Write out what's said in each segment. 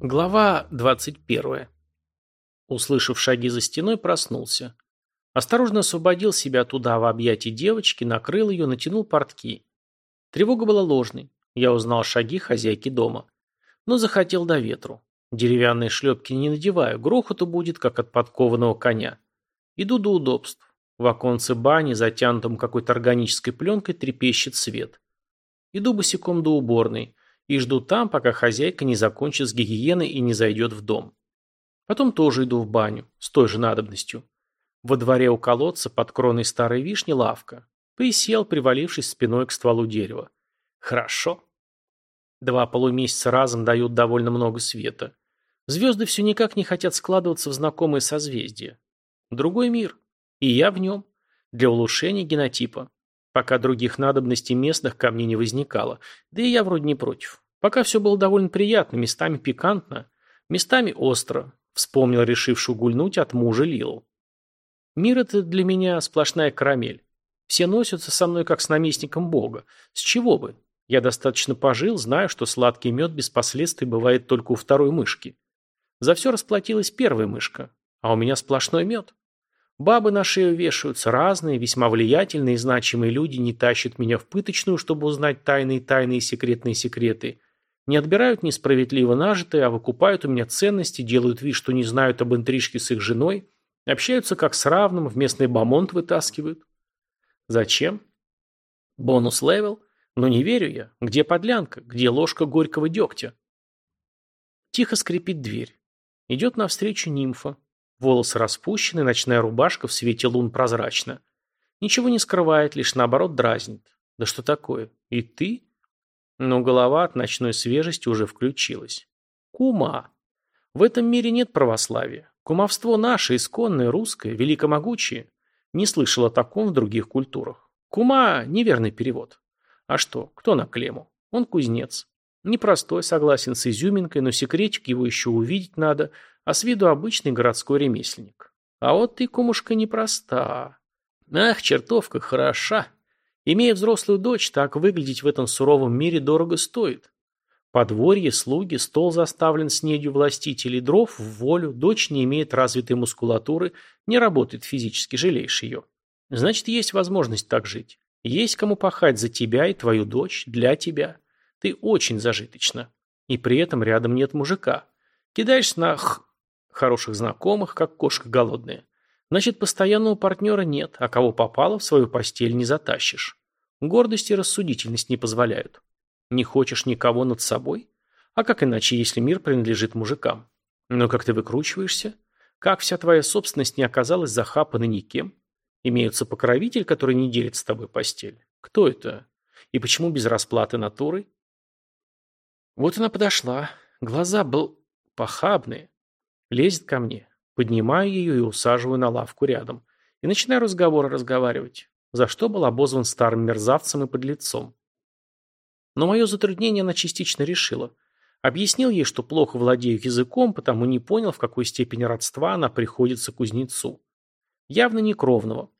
Глава 21. Услышав шаги за стеной, проснулся. Осторожно освободил себя туда в объятии девочки, накрыл ее, натянул портки. Тревога была ложной. Я узнал шаги хозяйки дома. Но захотел до ветру. Деревянные шлепки не надеваю, грохоту будет, как от подкованного коня. Иду до удобств. В оконце бани, затянутом какой-то органической пленкой, трепещет свет. Иду босиком до уборной и жду там, пока хозяйка не закончит с гигиеной и не зайдет в дом. Потом тоже иду в баню, с той же надобностью. Во дворе у колодца под кроной старой вишни лавка. Присел, привалившись спиной к стволу дерева. Хорошо. Два полумесяца разом дают довольно много света. Звезды все никак не хотят складываться в знакомые созвездия. Другой мир. И я в нем. Для улучшения генотипа. Пока других надобностей местных ко мне не возникало. Да и я вроде не против. Пока все было довольно приятно, местами пикантно, местами остро. Вспомнил решившую гульнуть от мужа Лилу. Мир это для меня сплошная карамель. Все носятся со мной как с наместником Бога. С чего бы? Я достаточно пожил, знаю, что сладкий мед без последствий бывает только у второй мышки. За все расплатилась первая мышка, а у меня сплошной мед. Бабы на шею вешаются, разные, весьма влиятельные и значимые люди не тащат меня в пыточную, чтобы узнать тайные тайные секретные секреты. Не отбирают несправедливо нажитое, а выкупают у меня ценности, делают вид, что не знают об интрижке с их женой, общаются как с равным, в местный бомонд вытаскивают. Зачем? Bonus level? Но не верю я. Где подлянка? Где ложка горького дегтя? Тихо скрипит дверь. Идет навстречу нимфа. Волосы распущены, ночная рубашка в свете лун прозрачна. Ничего не скрывает, лишь наоборот дразнит. Да что такое? И ты? Но голова от ночной свежести уже включилась. Кума. В этом мире нет православия. Кумовство наше, исконное, русское, великомогучее. Не слышал о таком в других культурах. Кума – неверный перевод. А что, кто на клему? Он кузнец. Непростой, согласен с изюминкой, но секретик его еще увидеть надо, а с виду обычный городской ремесленник. А вот ты, кумушка, непроста. Ах, чертовка хороша. Имея взрослую дочь, так выглядеть в этом суровом мире дорого стоит. Подворье, слуги, стол заставлен снедью властителей, дров в волю, дочь не имеет развитой мускулатуры, не работает физически, жалеешь ее. Значит, есть возможность так жить. Есть кому пахать за тебя и твою дочь, для тебя. Ты очень зажиточна. И при этом рядом нет мужика. Кидаешься на х... хороших знакомых, как кошка голодная. Значит, постоянного партнера нет, а кого попало, в свою постель не затащишь. Гордость и рассудительность не позволяют. Не хочешь никого над собой? А как иначе, если мир принадлежит мужикам? Но как ты выкручиваешься? Как вся твоя собственность не оказалась захапана никем? Имеются покровитель, который не делит с тобой постель. Кто это? И почему без расплаты натурой? Вот она подошла. Глаза был похабные. Лезет ко мне. Поднимаю ее и усаживаю на лавку рядом. И начинаю разговор разговаривать. За что был обозван старым мерзавцем и подлецом. Но мое затруднение она частично решила. Объяснил ей, что плохо владею языком, потому не понял, в какой степени родства она приходится кузнецу. Явно не кровного.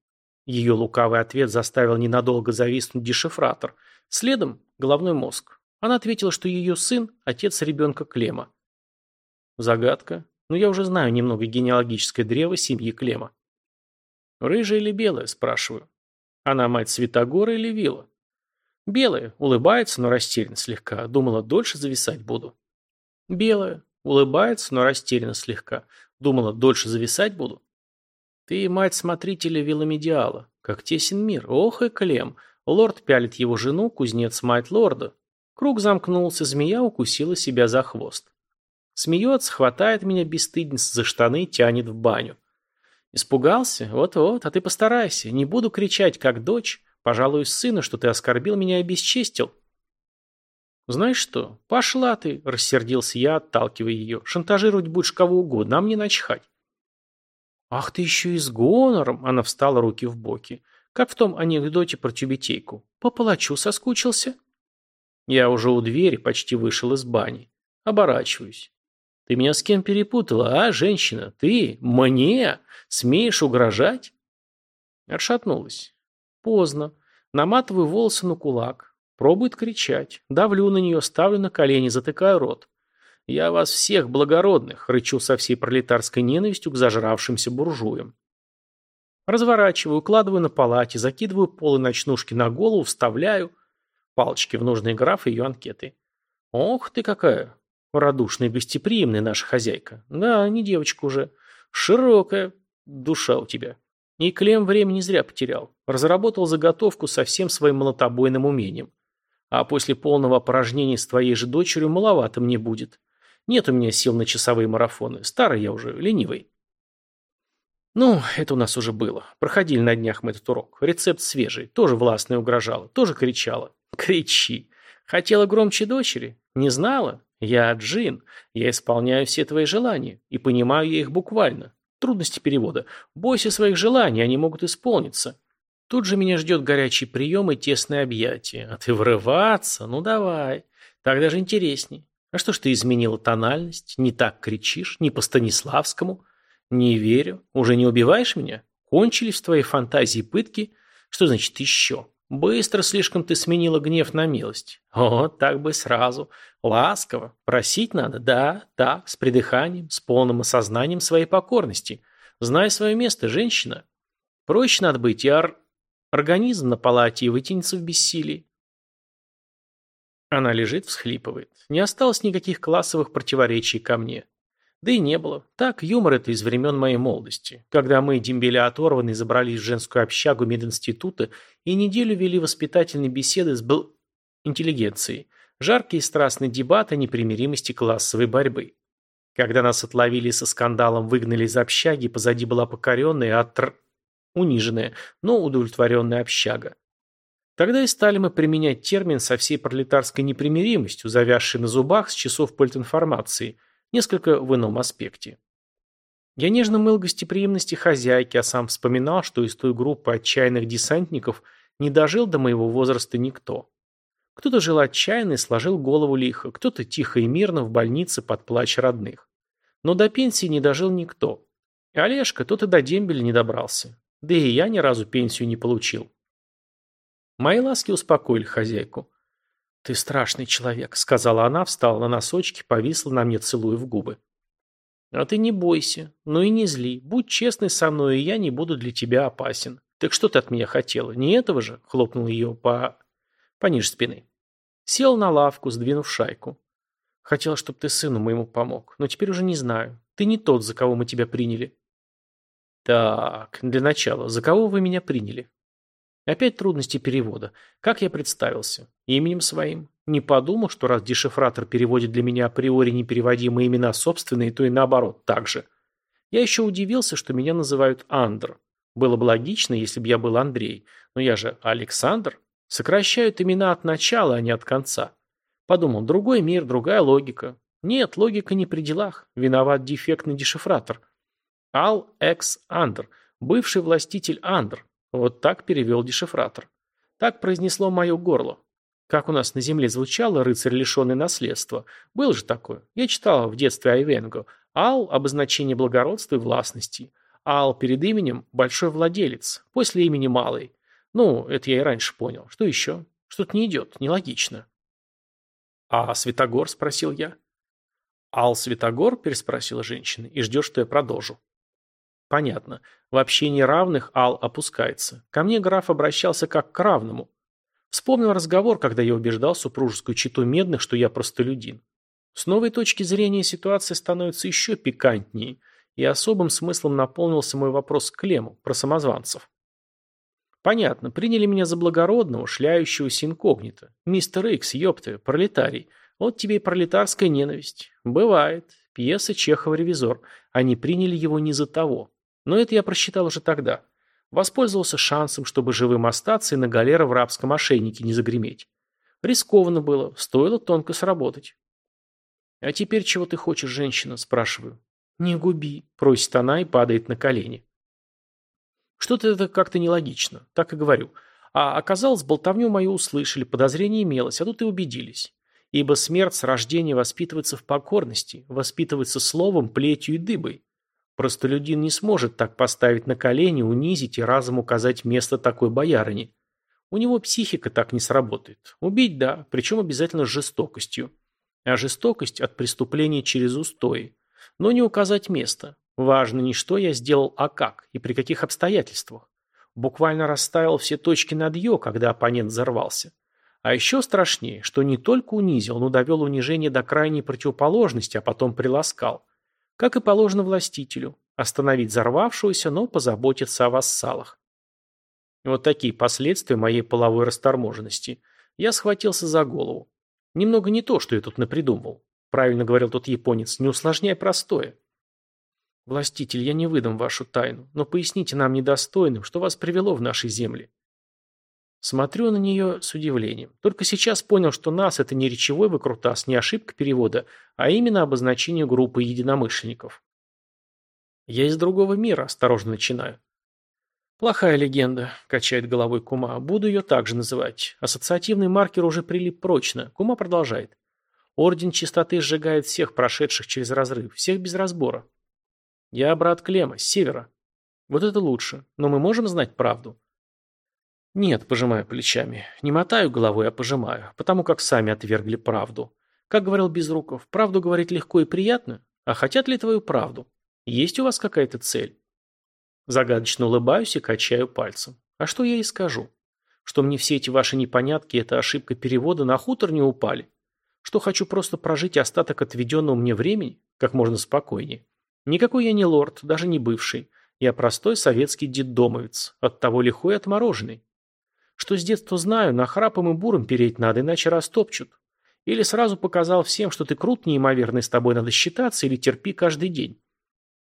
Ее лукавый ответ заставил ненадолго зависнуть дешифратор. Следом – головной мозг. Она ответила, что ее сын – отец ребенка Клема. Загадка. Но я уже знаю немного генеалогическое древо семьи Клема. «Рыжая или белая?» – спрашиваю. Она мать Святогора или Вилла? Белая. Улыбается, но растеряна слегка. Думала, дольше зависать буду. Белая. Улыбается, но растеряна слегка. Думала, дольше зависать буду. Ты мать смотрителя Вилламедиала. Как тесен мир. Ох и Клем. Лорд пялит его жену, кузнец мать лорда. Круг замкнулся, змея укусила себя за хвост. Смеется, хватает меня бесстыдница за штаны, тянет в баню. Испугался? Вот-вот, а ты постарайся. Не буду кричать, как дочь. Пожалуюсь сыну, что ты оскорбил меня и обесчестил. Знаешь что, пошла ты, рассердился я, отталкивая ее. Шантажировать будешь кого угодно, а мне начхать. Ах ты еще и с гонором, она встала руки в боки. Как в том анекдоте про тюбетейку. По палачу соскучился? Я уже у двери почти вышел из бани. Оборачиваюсь. Ты меня с кем перепутала, а, женщина? Ты? Мне? Смеешь угрожать? Отшатнулась. Поздно. Наматываю волосы на кулак. Пробует кричать. Давлю на нее, ставлю на колени, затыкаю рот. Я вас всех благородных, рычу со всей пролетарской ненавистью к зажравшимся буржуям. Разворачиваю, укладываю на палате, закидываю полы ночнушки на голову, вставляю палочки в нужные графы ее анкеты. Ох ты какая! Радушная и гостеприимная наша хозяйка. Да, не девочка уже. Широкая душа у тебя. И Клем времени зря потерял. Разработал заготовку со всем своим молотобойным умением. А после полного опорожнения с твоей же дочерью маловато мне будет. Нет у меня сил на часовые марафоны. Старый я уже, ленивый. Ну, это у нас уже было. Проходили на днях мы этот урок. Рецепт свежий. Тоже властная угрожала. Тоже кричала. Кричи. Хотела громче дочери? Не знала? Я Джин. Я исполняю все твои желания. И понимаю я их буквально. Трудности перевода. Бойся своих желаний, они могут исполниться. Тут же меня ждет горячий прием и тесное объятие. А ты врываться? Ну давай. Так даже интересней. А что ж ты изменила тональность? Не так кричишь? Не по Станиславскому? Не верю. Уже не убиваешь меня? Кончились твои фантазии пытки? Что значит еще? Быстро слишком ты сменила гнев на милость. О, так бы сразу. Ласково. Просить надо, да, так, с придыханием, с полным осознанием своей покорности. Знай свое место, женщина. Проще надо быть, и ор... организм на палате и вытянется в бессилии. Она лежит, всхлипывает. Не осталось никаких классовых противоречий ко мне. Да и не было. Так, юмор это из времен моей молодости, когда мы, дембеля оторванные, забрались в женскую общагу мединститута и неделю вели воспитательные беседы с бл... интеллигенцией, жаркие и страстные дебаты о непримиримости классовой борьбы. Когда нас отловили со скандалом, выгнали из общаги, позади была покоренная, отр... униженная, но удовлетворенная общага. Тогда и стали мы применять термин со всей пролетарской непримиримостью, завязший на зубах с часов политинформации – несколько в ином аспекте. Я нежно мыл гостеприимности хозяйки, а сам вспоминал, что из той группы отчаянных десантников не дожил до моего возраста никто. Кто-то жил отчаянно и сложил голову лихо, кто-то тихо и мирно в больнице под плач родных. Но до пенсии не дожил никто. Олежка, тот и до дембеля не добрался. Да и я ни разу пенсию не получил. Мои ласки успокоили хозяйку. «Ты страшный человек», — сказала она, встала на носочки, повисла на мне, целуя в губы. «А ты не бойся, но и не зли. Будь честный со мной, и я не буду для тебя опасен. Так что ты от меня хотела? Не этого же?» — хлопнул ее по... пониже спины. Сел на лавку, сдвинув шайку. «Хотела, чтобы ты сыну моему помог, но теперь уже не знаю. Ты не тот, за кого мы тебя приняли». «Так, для начала, за кого вы меня приняли?» Опять трудности перевода. Как я представился? Именем своим. Не подумал, что раз дешифратор переводит для меня априори непереводимые имена собственные, то и наоборот, так же. Я еще удивился, что меня называют Андр. Было бы логично, если бы я был Андрей. Но я же Александр. Сокращают имена от начала, а не от конца. Подумал, другой мир, другая логика. Нет, логика не при делах. Виноват дефектный дешифратор. Ал Экс Андр. Бывший властитель Андр. Вот так перевел дешифратор. Так произнесло мое горло. Как у нас на земле звучало «рыцарь, лишенный наследства». Был же такое. Я читал в детстве Айвенго. Ал – обозначение благородства и властности. Ал перед именем – большой владелец. После имени – малый. Ну, это я и раньше понял. Что еще? Что-то не идет, нелогично. «А Святогор?» – спросил я. «Ал Святогор?» – переспросила женщина. «И ждешь, что я продолжу». Понятно. В общении равных Ал опускается. Ко мне граф обращался как к равному. Вспомнил разговор, когда я убеждал супружескую читу Медных, что я простолюдин. С новой точки зрения ситуация становится еще пикантнее, и особым смыслом наполнился мой вопрос к Клему, про самозванцев. Понятно, приняли меня за благородного, шляющегося инкогнито. Мистер Икс, ёпты, пролетарий. Вот тебе и пролетарская ненависть. Бывает. Пьеса Чехова-ревизор. Они приняли его не за того. Но это я просчитал уже тогда. Воспользовался шансом, чтобы живым остаться и на галера в рабском ошейнике не загреметь. Рискованно было, стоило тонко сработать. «А теперь чего ты хочешь, женщина?» – спрашиваю. «Не губи», – просит она и падает на колени. Что-то это как-то нелогично, так и говорю. А оказалось, болтовню мою услышали, подозрение имелось, а тут и убедились. Ибо смерть с рождения воспитывается в покорности, воспитывается словом, плетью и дыбой. Простолюдин не сможет так поставить на колени, унизить и разом указать место такой боярыни. У него психика так не сработает. Убить – да, причем обязательно с жестокостью. А жестокость от преступления через устои. Но не указать место. Важно не что я сделал, а как и при каких обстоятельствах. Буквально расставил все точки над «ё», когда оппонент взорвался. А еще страшнее, что не только унизил, но довел унижение до крайней противоположности, а потом приласкал. Как и положено властителю. Остановить взорвавшуюся, но позаботиться о вассалах. Вот такие последствия моей половой расторможенности. Я схватился за голову. Немного не то, что я тут напридумывал. Правильно говорил тот японец, не усложняй простое. Властитель, я не выдам вашу тайну, но поясните нам недостойным, что вас привело в наши земли. Смотрю на нее с удивлением. Только сейчас понял, что нас это не речевой выкрутас, не ошибка перевода, а именно обозначение группы единомышленников. Я из другого мира, осторожно начинаю. Плохая легенда, качает головой Кума. Буду ее также называть. Ассоциативный маркер уже прилип прочно. Кума продолжает. Орден чистоты сжигает всех прошедших через разрыв, всех без разбора. Я брат Клема, с севера. Вот это лучше. Но мы можем знать правду? Нет, пожимаю плечами. Не мотаю головой, а пожимаю, потому как сами отвергли правду. Как говорил Безруков, правду говорить легко и приятно, а хотят ли твою правду? Есть у вас какая-то цель? Загадочно улыбаюсь и качаю пальцем. А что я и скажу? Что мне все эти ваши непонятки эта ошибка перевода на хутор не упали? Что хочу просто прожить остаток отведенного мне времени как можно спокойнее? Никакой я не лорд, даже не бывший. Я простой советский детдомовец, оттого лихой отмороженный. Что с детства знаю, на храпом и буром переть надо, иначе растопчут. Или сразу показал всем, что ты крут неимоверный, с тобой надо считаться, или терпи каждый день.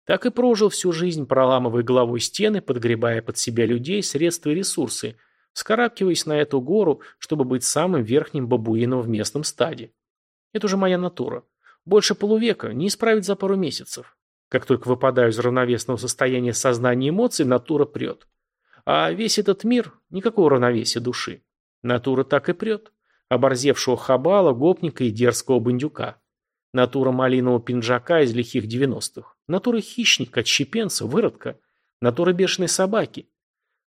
Так и прожил всю жизнь, проламывая головой стены, подгребая под себя людей, средства и ресурсы, скарабкиваясь на эту гору, чтобы быть самым верхним бабуином в местном стаде. Это уже моя натура. Больше полувека, не исправить за пару месяцев. Как только выпадаю из равновесного состояния сознания и эмоций, натура прет. А весь этот мир – никакого равновесия души. Натура так и прет. Оборзевшего хабала, гопника и дерзкого бандюка. Натура малинового пинжака из лихих девяностых. Натура хищника, отщепенца, выродка. Натура бешеной собаки.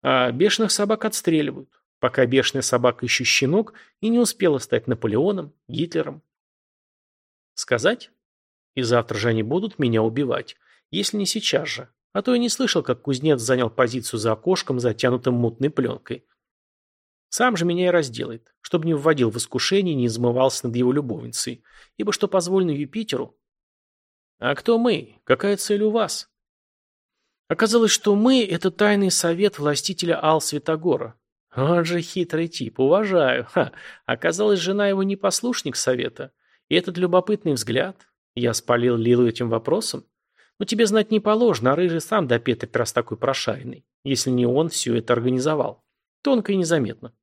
А бешеных собак отстреливают. Пока бешеная собака еще щенок и не успела стать Наполеоном, Гитлером. Сказать? И завтра же они будут меня убивать. Если не сейчас же. А то я не слышал, как кузнец занял позицию за окошком, затянутым мутной пленкой. Сам же меня и разделает, чтобы не вводил в искушение не измывался над его любовницей. Ибо что позволено Юпитеру, «А кто мы? Какая цель у вас?» Оказалось, что мы – это тайный совет властителя Ал Святогора. Он же хитрый тип, уважаю. Ха. Оказалось, жена его не послушник совета. И этот любопытный взгляд. Я спалил Лилу этим вопросом. Но тебе знать не положено, а Рыжий сам допеток раз такой прошаренный. Если не он все это организовал. Тонко и незаметно.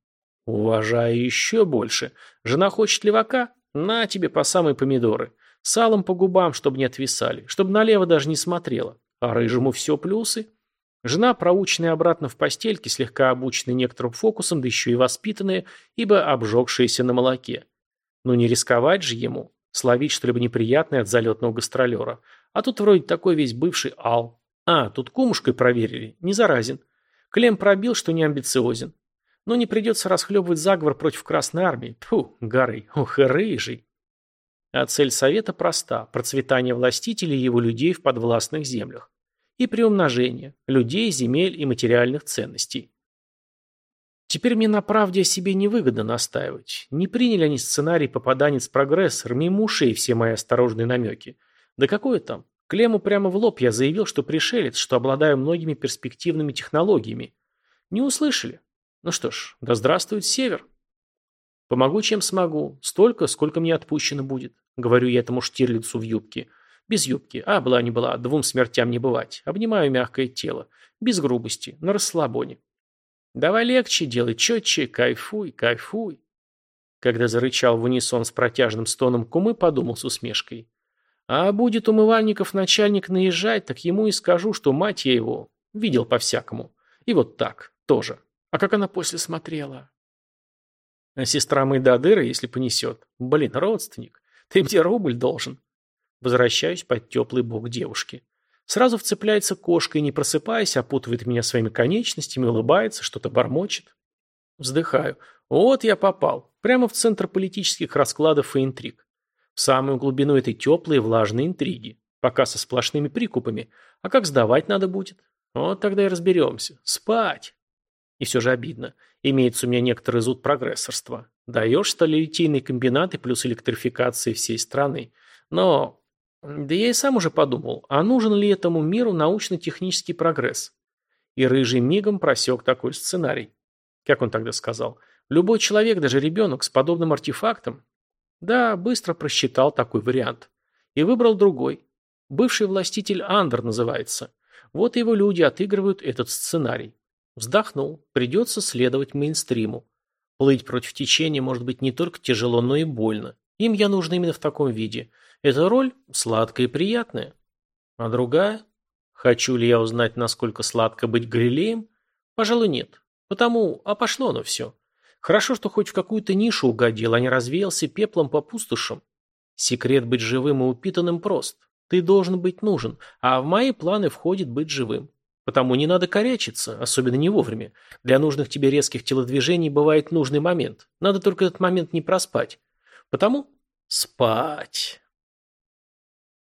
Уважаю еще больше. Жена хочет левака? На тебе по самые помидоры. Салом по губам, чтобы не отвисали, чтобы налево даже не смотрела. А рыжему все плюсы. Жена, проученная обратно в постельке, слегка обученная некоторым фокусом, да еще и воспитанная, ибо обжегшаяся на молоке. Но не рисковать же ему, словить что-либо неприятное от залетного гастролера. А тут вроде такой весь бывший ал. А, тут кумушкой проверили, не заразен. Клем пробил, что не амбициозен. Но не придется расхлебывать заговор против Красной Армии. Фу, горы, ох рыжий. А цель Совета проста – процветание властителей и его людей в подвластных землях. И приумножение – людей, земель и материальных ценностей. Теперь мне на правде о себе невыгодно настаивать. Не приняли они сценарий попаданец-прогрессор, мимо ушей все мои осторожные намеки. Да какое там? Клему прямо в лоб я заявил, что пришелец, что обладаю многими перспективными технологиями. Не услышали. Ну что ж, да здравствует Север. Помогу, чем смогу. Столько, сколько мне отпущено будет. Говорю я этому Штирлицу в юбке. Без юбки. А, была не была. Двум смертям не бывать. Обнимаю мягкое тело. Без грубости. На расслабоне. Давай легче делай, четче. Кайфуй, кайфуй. Когда зарычал в унисон с протяжным стоном кумы, подумал с усмешкой. А будет умывальников начальник наезжать, так ему и скажу, что мать я его видел по-всякому. И вот так тоже. А как она после смотрела? А сестра Майдадыра, если понесет. Блин, родственник. Ты мне рубль должен. Возвращаюсь под теплый бок девушки. Сразу вцепляется кошка и, не просыпаясь, опутывает меня своими конечностями, улыбается, что-то бормочет. Вздыхаю. Вот я попал. Прямо в центр политических раскладов и интриг. В самую глубину этой теплой и влажной интриги. Пока со сплошными прикупами. А как сдавать надо будет? Вот тогда и разберемся. Спать. И все же обидно. Имеется у меня некоторый зуд прогрессорства. Даешь сталелитейные комбинаты плюс электрификации всей страны. Но... Да я и сам уже подумал, а нужен ли этому миру научно-технический прогресс? И Рыжий мигом просек такой сценарий. Как он тогда сказал? Любой человек, даже ребенок, с подобным артефактом? Да, быстро просчитал такой вариант. И выбрал другой. Бывший властитель Андер называется. Вот его люди отыгрывают этот сценарий. Вздохнул. Придется следовать мейнстриму. Плыть против течения может быть не только тяжело, но и больно. Им я нужен именно в таком виде. Эта роль сладкая и приятная. А другая? Хочу ли я узнать, насколько сладко быть Галилеем? Пожалуй, нет. Потому, а пошло оно все. Хорошо, что хоть в какую-то нишу угодил, а не развеялся пеплом по пустошам. Секрет быть живым и упитанным прост. Ты должен быть нужен, а в мои планы входит быть живым. Потому не надо корячиться, особенно не вовремя. Для нужных тебе резких телодвижений бывает нужный момент. Надо только этот момент не проспать. Потому спать.